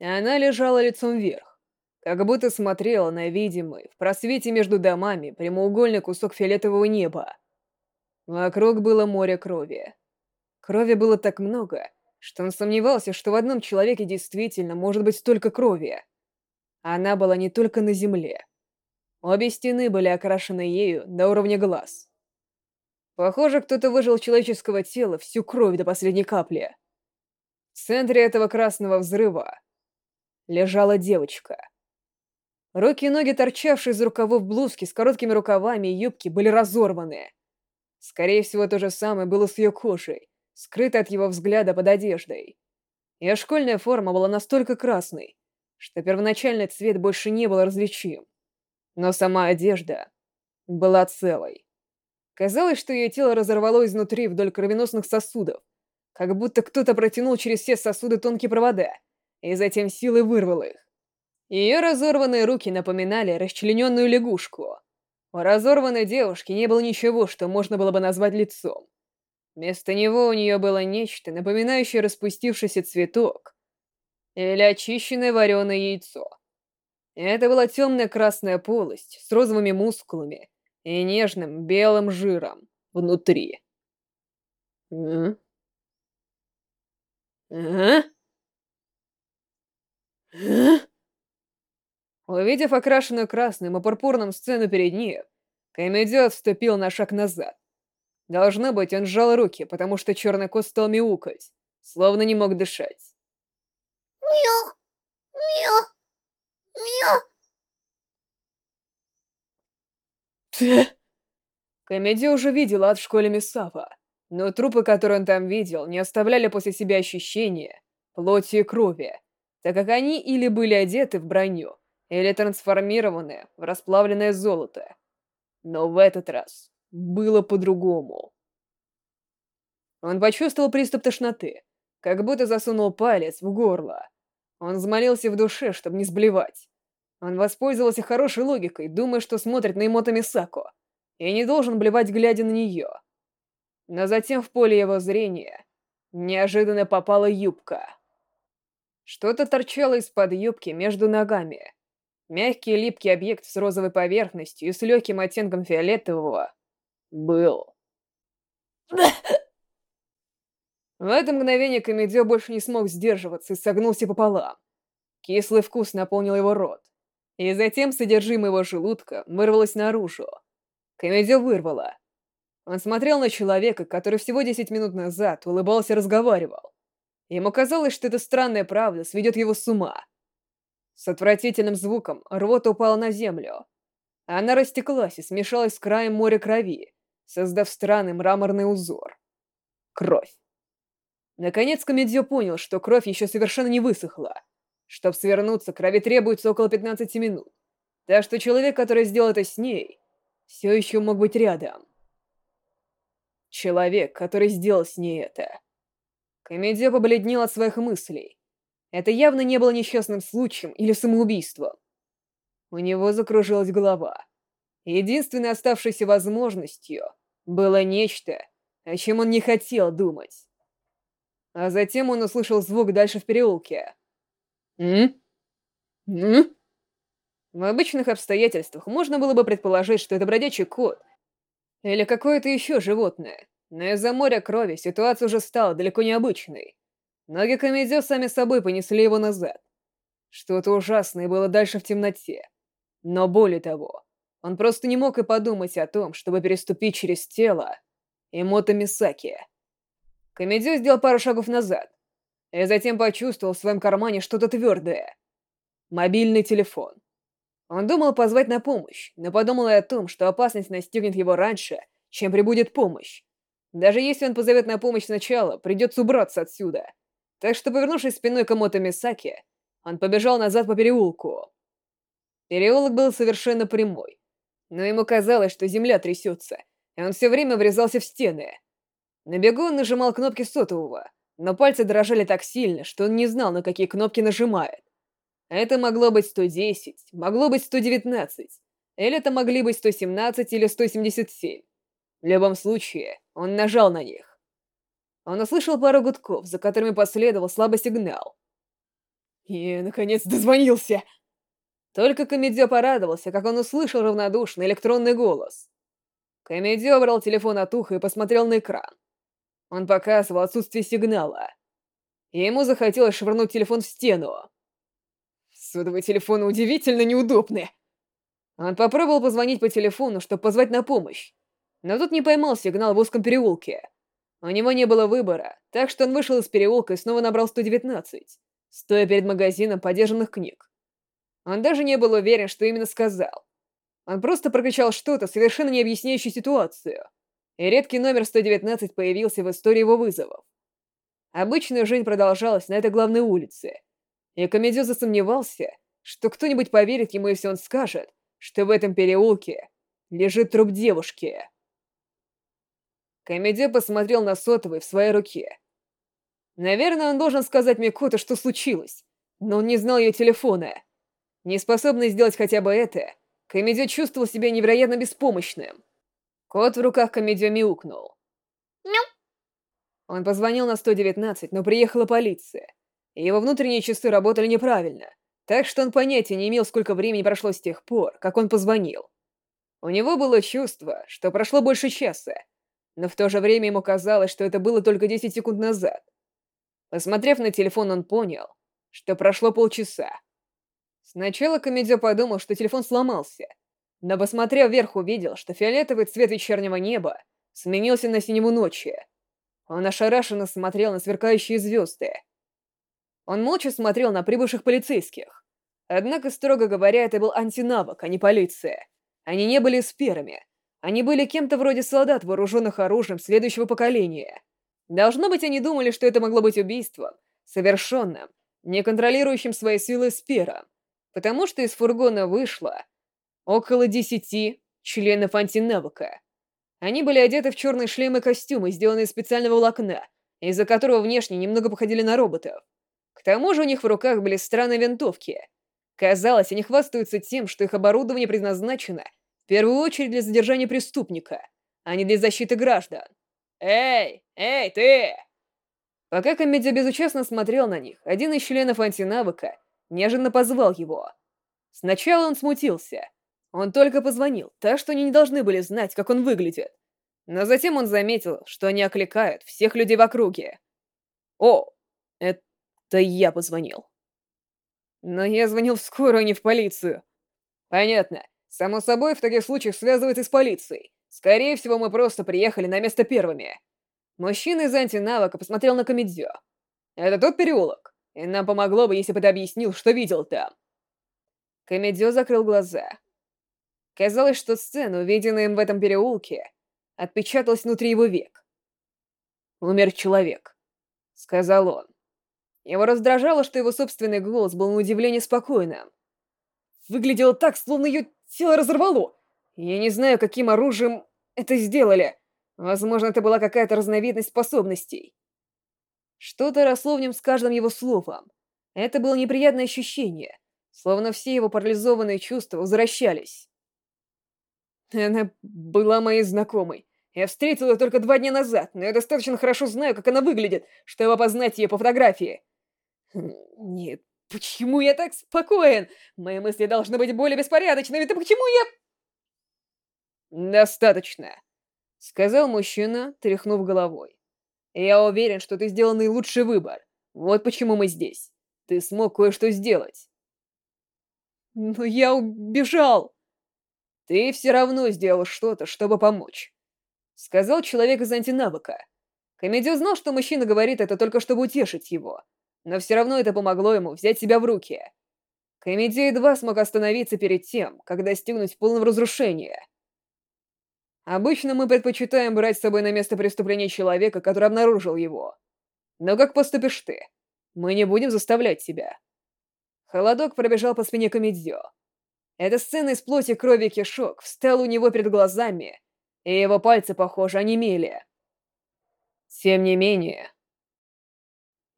Она лежала лицом вверх, как будто смотрела на видимый в просвете между домами прямоугольный кусок фиолетового неба. Вокруг было море крови. Крови было так много, что он сомневался, что в одном человеке действительно может быть столько крови. Она была не только на земле. Обе стены были окрашены ею до уровня глаз. Похоже, кто-то выжил человеческого тела всю кровь до последней капли. В центре этого красного взрыва лежала девочка. Руки и ноги, торчавшие из рукавов блузки с короткими рукавами и юбки, были разорваны. Скорее всего, то же самое было с ее кожей, скрытой от его взгляда под одеждой. Ее школьная форма была настолько красной, что первоначальный цвет больше не был различим. Но сама одежда была целой. Казалось, что ее тело разорвало изнутри вдоль кровеносных сосудов, как будто кто-то протянул через все сосуды тонкие провода — и затем силой вырвал их. Ее разорванные руки напоминали расчлененную лягушку. У разорванной девушки не было ничего, что можно было бы назвать лицом. Вместо него у нее было нечто, напоминающее распустившийся цветок или очищенное вареное яйцо. Это была темная красная полость с розовыми мускулами и нежным белым жиром внутри. «А? А?» Увидев окрашенную красным и пурпурным сцену перед ней, Камидзё отступил на шаг назад. Должно быть, он сжал руки, потому что черный кот стал мяукать, словно не мог дышать. Мяу! Мяу! Мяу! Ты... Комедия уже видела от в школе Мисава, но трупы, которые он там видел, не оставляли после себя ощущения плоти и крови, так как они или были одеты в броню, или трансформированы в расплавленное золото. Но в этот раз было по-другому. Он почувствовал приступ тошноты, как будто засунул палец в горло. Он взмолился в душе, чтобы не сблевать. Он воспользовался хорошей логикой, думая, что смотрит на Имота Мисако, и не должен блевать, глядя на нее. Но затем в поле его зрения неожиданно попала юбка. Что-то торчало из-под юбки между ногами. Мягкий липкий объект с розовой поверхностью и с легким оттенком фиолетового был. В это мгновение Комедио больше не смог сдерживаться и согнулся пополам. Кислый вкус наполнил его рот. И затем содержимое его желудка вырвалось наружу. Комедио вырвало. Он смотрел на человека, который всего 10 минут назад улыбался и разговаривал. Ему казалось, что эта странная правда сведет его с ума. С отвратительным звуком рвота упала на землю. Она растеклась и смешалась с краем моря крови, создав странный мраморный узор. Кровь. Наконец Комедио понял, что кровь еще совершенно не высохла. Чтобы свернуться, крови требуется около 15 минут. Так что человек, который сделал это с ней, все еще мог быть рядом. Человек, который сделал с ней это. Комедия побледнел от своих мыслей. Это явно не было несчастным случаем или самоубийством. У него закружилась голова. Единственной оставшейся возможностью было нечто, о чем он не хотел думать. А затем он услышал звук дальше в переулке. «М? М?» В обычных обстоятельствах можно было бы предположить, что это бродячий кот или какое-то еще животное. Но из-за моря крови ситуация уже стала далеко необычной. Ноги Комедио сами собой понесли его назад. Что-то ужасное было дальше в темноте. Но более того, он просто не мог и подумать о том, чтобы переступить через тело Эмото Мисаки. Комедио сделал пару шагов назад, и затем почувствовал в своем кармане что-то твердое. Мобильный телефон. Он думал позвать на помощь, но подумал и о том, что опасность настигнет его раньше, чем прибудет помощь. Даже если он позовет на помощь сначала, придется убраться отсюда. Так что, повернувшись спиной к Амото Мисаки, он побежал назад по переулку. Переулок был совершенно прямой, но ему казалось, что земля трясется, и он все время врезался в стены. На бегу он нажимал кнопки сотового, но пальцы дрожали так сильно, что он не знал, на какие кнопки нажимает. Это могло быть 110, могло быть 119, или это могли быть 117 или 177. В любом случае, он нажал на них. Он услышал пару гудков, за которыми последовал слабый сигнал. И, наконец, дозвонился. Только Комедио порадовался, как он услышал равнодушный электронный голос. Комедио брал телефон от уха и посмотрел на экран. Он показывал отсутствие сигнала. И ему захотелось швырнуть телефон в стену. Сотовые телефоны удивительно неудобны. Он попробовал позвонить по телефону, чтобы позвать на помощь. Но тут не поймал сигнал в узком переулке. У него не было выбора, так что он вышел из переулка и снова набрал 119, стоя перед магазином подержанных книг. Он даже не был уверен, что именно сказал. Он просто прокричал что-то, совершенно не объясняющее ситуацию, и редкий номер 119 появился в истории его вызовов. Обычная жизнь продолжалась на этой главной улице, и Комедио засомневался, что кто-нибудь поверит ему, если он скажет, что в этом переулке лежит труп девушки. Комедия посмотрел на сотовый в своей руке. Наверное, он должен сказать Микото, что случилось, но он не знал ее телефона. Неспособный сделать хотя бы это, Комедио чувствовал себя невероятно беспомощным. Кот в руках Комедио мяукнул. Мяу. Он позвонил на 119, но приехала полиция. Его внутренние часы работали неправильно, так что он понятия не имел, сколько времени прошло с тех пор, как он позвонил. У него было чувство, что прошло больше часа, но в то же время ему казалось, что это было только 10 секунд назад. Посмотрев на телефон, он понял, что прошло полчаса. Сначала Комедио подумал, что телефон сломался, но, посмотрев вверх, увидел, что фиолетовый цвет вечернего неба сменился на синему ночи. Он ошарашенно смотрел на сверкающие звезды. Он молча смотрел на прибывших полицейских. Однако, строго говоря, это был антинавык, а не полиция. Они не были сперами, они были кем-то вроде солдат, вооруженных оружием следующего поколения. Должно быть, они думали, что это могло быть убийством, совершенным, не контролирующим свои силы спером, потому что из фургона вышло около десяти членов антинавыка. Они были одеты в черные шлемы и костюмы, сделанные из специального волокна, из-за которого внешне немного походили на роботов. К тому же у них в руках были странные винтовки. Казалось, они хвастаются тем, что их оборудование предназначено первую очередь для задержания преступника, а не для защиты граждан. «Эй! Эй, ты!» Пока комедия безучастно смотрел на них, один из членов антинавыка неожиданно позвал его. Сначала он смутился. Он только позвонил, так что они не должны были знать, как он выглядит. Но затем он заметил, что они окликают всех людей в округе. «О, это я позвонил». «Но я звонил в скорую, а не в полицию». «Понятно. Само собой, в таких случаях связывается с полицией. Скорее всего, мы просто приехали на место первыми. Мужчина из антинавыка посмотрел на Комедзё. Это тот переулок. И нам помогло бы, если бы ты объяснил, что видел там. Комедзё закрыл глаза. Казалось, что сцена, увиденная им в этом переулке, отпечаталась внутри его век. «Умер человек», — сказал он. Его раздражало, что его собственный голос был на удивление спокойным. Выглядело так, словно ее Тело разорвало. Я не знаю, каким оружием это сделали. Возможно, это была какая-то разновидность способностей. Что-то росло в нем с каждым его словом. Это было неприятное ощущение, словно все его парализованные чувства возвращались. Она была моей знакомой. Я встретил ее только два дня назад, но я достаточно хорошо знаю, как она выглядит, чтобы опознать ее по фотографии. Нет, Почему я так спокоен? Мои мысли должны быть более беспорядочными. Ты почему я... Достаточно, сказал мужчина, тряхнув головой. Я уверен, что ты сделал наилучший выбор. Вот почему мы здесь. Ты смог кое-что сделать. Но я убежал. Ты все равно сделал что-то, чтобы помочь. Сказал человек из антинавыка. Комедио знал, что мужчина говорит это только чтобы утешить его но все равно это помогло ему взять себя в руки. Комедия едва смог остановиться перед тем, как достигнуть полного разрушения. Обычно мы предпочитаем брать с собой на место преступления человека, который обнаружил его. Но как поступишь ты? Мы не будем заставлять тебя. Холодок пробежал по спине Комедзё. Эта сцена из плоти, крови и кишок встала у него перед глазами, и его пальцы, похоже, онемели. Тем не менее...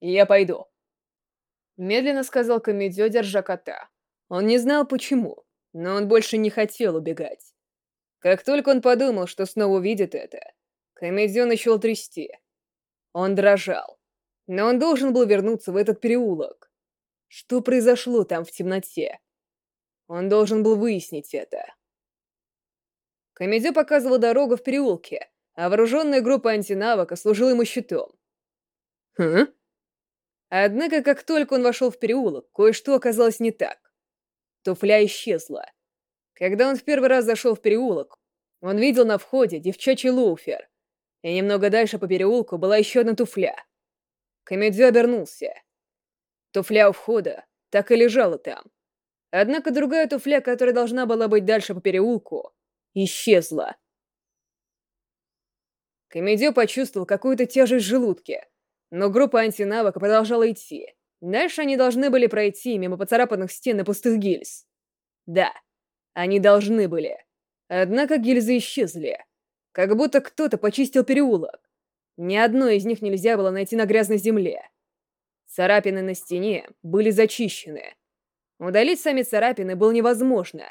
Я пойду. Медленно сказал Комедио, держа кота. Он не знал почему, но он больше не хотел убегать. Как только он подумал, что снова увидит это, Комедио начал трясти. Он дрожал. Но он должен был вернуться в этот переулок. Что произошло там в темноте? Он должен был выяснить это. Комедио показывал дорогу в переулке, а вооруженная группа антинавока служила ему щитом. Хм? Однако, как только он вошел в переулок, кое-что оказалось не так. Туфля исчезла. Когда он в первый раз зашел в переулок, он видел на входе девчачий лоуфер, и немного дальше по переулку была еще одна туфля. Комедио обернулся. Туфля у входа так и лежала там. Однако другая туфля, которая должна была быть дальше по переулку, исчезла. Комедио почувствовал какую-то тяжесть в желудке, но группа антинавока продолжала идти. Дальше они должны были пройти мимо поцарапанных стен и пустых гильз. Да, они должны были. Однако гильзы исчезли. Как будто кто-то почистил переулок. Ни одной из них нельзя было найти на грязной земле. Царапины на стене были зачищены. Удалить сами царапины было невозможно.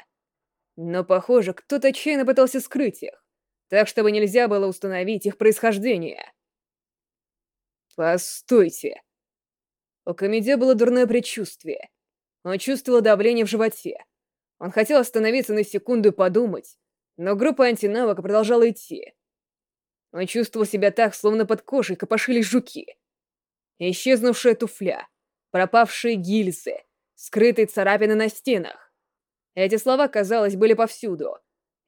Но, похоже, кто-то отчаянно пытался скрыть их, так чтобы нельзя было установить их происхождение. Постойте. У Комедия было дурное предчувствие. Он чувствовал давление в животе. Он хотел остановиться на секунду и подумать, но группа антинавока продолжала идти. Он чувствовал себя так, словно под кожей копошились жуки. Исчезнувшая туфля, пропавшие гильзы, скрытые царапины на стенах. Эти слова, казалось, были повсюду.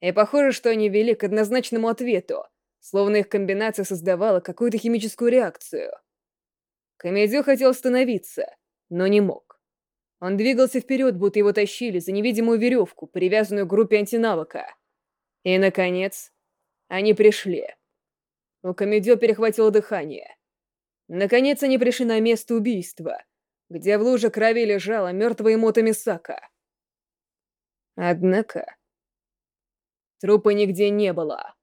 И похоже, что они вели к однозначному ответу, словно их комбинация создавала какую-то химическую реакцию. Комедио хотел остановиться, но не мог. Он двигался вперед, будто его тащили за невидимую веревку, привязанную к группе антинавока. И, наконец, они пришли. У Комедио перехватило дыхание. Наконец они пришли на место убийства, где в луже крови лежала мертвая Мото Мисака. Однако... Трупа нигде не было.